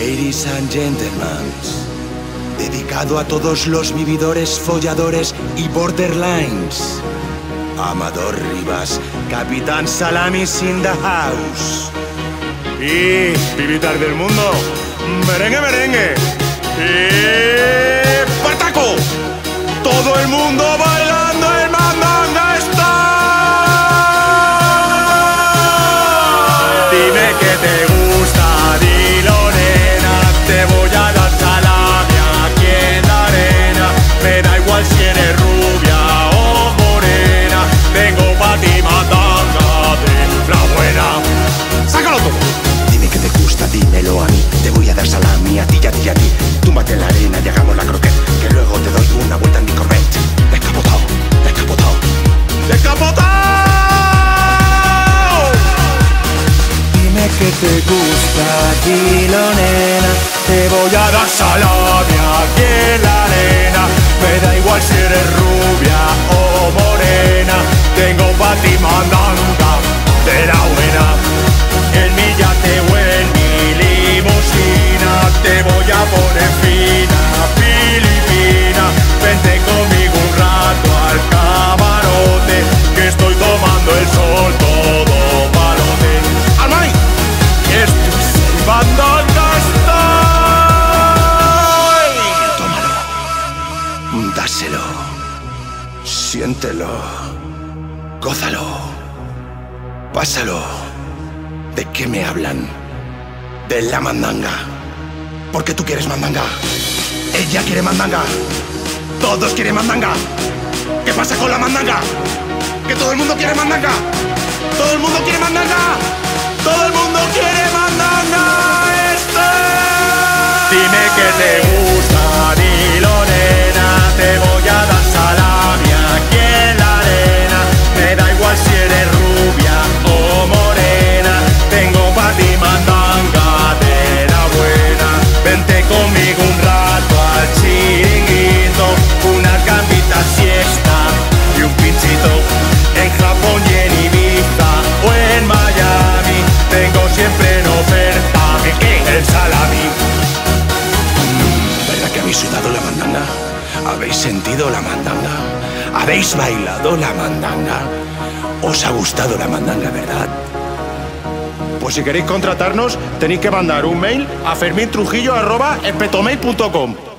Ladies and gentlemen, dedicado a todos los vividores, folladores y borderlines. Amador Rivas, Capitán Salamis in the house. Y pibitar del mundo, merengue, merengue. Y Partaco, todo el mundo bailando ¡Descapotado! Dime que te gusta, dilo nena. Te voy a dar salami Dáselo. Siéntelo. Gózalo. Pásalo. ¿De qué me hablan? De la mandanga. Porque tú quieres mandanga. Ella quiere mandanga. Todos quieren mandanga. ¿Qué pasa con la mandanga? Que todo el mundo quiere mandanga. Todo el mundo quiere mandanga. Sentido la mandanga? ¿Habéis bailado la mandanga? ¿Os ha gustado la mandanga, verdad? Pues si queréis contratarnos, tenéis que mandar un mail a fermintrujillo.espetomail.com.